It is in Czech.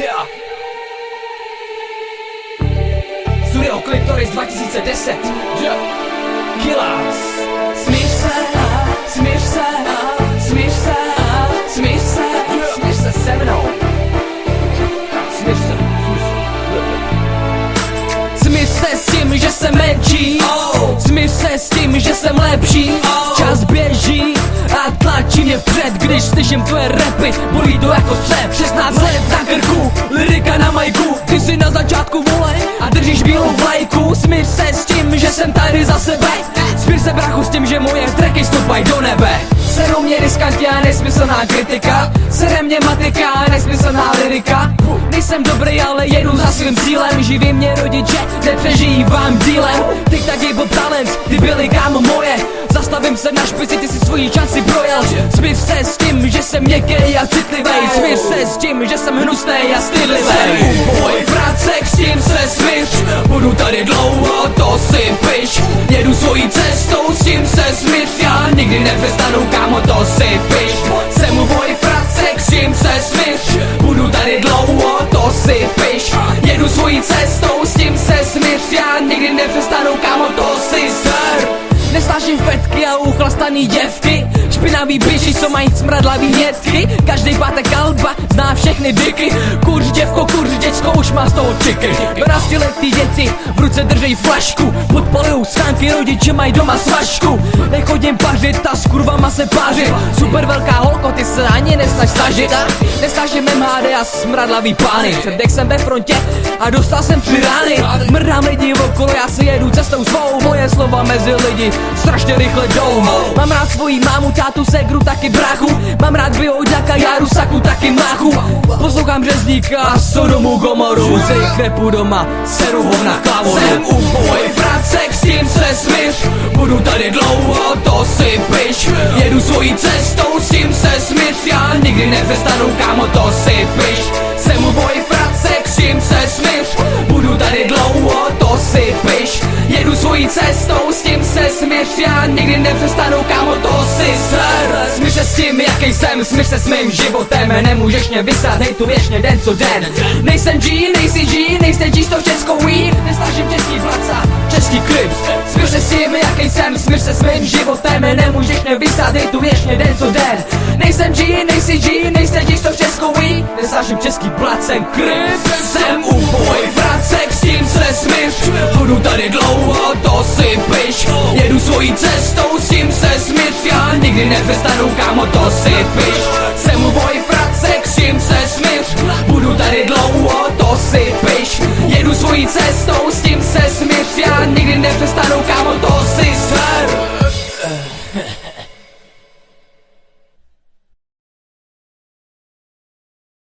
Yeah. Studio Clitoris 2010 yeah. Killers. Smíš se, smíš se, smíš se, smíš se, smíš se se mnou. Smíš se, smíš se Smíš se s tím, že jsem menší. Smíš se s tím, že jsem lepší. Čas běží a tlačí mě vpřed Když slyším tvoje repy, bolí to jako střep. 16 let majku Ty jsi na začátku vole a držíš bílou vlajku. Smíš se s tím, že jsem tady za sebe. Smíš se brachu s tím, že moje tracky stoupají do nebe. Serou mě riskanti a nesmyslná kritika. Sere mě matika a nesmyslná lirika. Nejsem dobrý, ale jedu za svým cílem. Živí mě rodiče, nepřežívám dílem. Ty tak je Bob Talent, ty byly kámo moje. Zastavím se na špici, ty si svoji šanci projel. Smíš se s tím, že jsem měkký a citlivý Smíš se s tím, že jsem hnusný a stydlivý Boj vracek, s tím se smíš Budu tady dlouho, to si piš. Jedu svojí cestou, s tím se smíš Já nikdy nepřestanu, kámo, to si piš. Jsem u boj vracek, s tím se smíš Budu tady dlouho, to si piš. Jedu svojí cestou, s tím se smíš Já nikdy nepřestanu, kámo, to si Nesnáším fetky a uchlastaný děvky. Špinavý biši, co mají smradlavý nětky Každý pátek kalba zná všechny dyky Kurž děvko, kurž děcko, už má z toho čiky. 12 letý děti v ruce držej flašku. Podpalujou schánky, rodiče mají doma svašku. Nechodím pařit a s kurvama se pářit Super velká holko, ty se ani nesnaž snažit a Nesnažím MHD a smradlavý pány. Předek jsem ve frontě a dostal jsem tři rány cestou svou Moje slova mezi lidi strašně rychle jdou Mám rád svojí mámu, tátu, segru, taky brachu Mám rád bioďaka, járu, saku, taky máchu. Poslouchám řezníka a Sodomu Gomoru. Ze jich doma, seru hovna klavu. Jsem u boj vracek, s tím se smíš. Budu tady dlouho, to si piš. Jedu svojí cestou, s tím se smíš. Já nikdy nepřestanu, kámo, to si piš. Jsem u boj vracek, s tím se smíš cestou, s tím se smíš Já nikdy nepřestanu, kámo, to si ser Smíš se s tím, jaký jsem, smíš se s mým životem. Nemůžeš mě vysát, hej tu věčně den co den. Nejsem G, nejsi G, nejste G s tou českou weed. Nesnažím český vlaca, český clips. Smíš se s tím, jaký jsem, smíš se s mým životem. Nemůžeš mě vysát, hej tu věčně den co den. Nejsem G, nejsi G, nejste G s tou českou weed. Nesnažím český placen clips. Jsem u boj vracek, s tím se smíš Budu tady dlouho, nepřestanu, kámo, to si piš. Jsem mu boj s tím se smíř Budu tady dlouho, to si piš. Jedu svojí cestou, s tím se smíř Já nikdy nepřestanu, kámo, to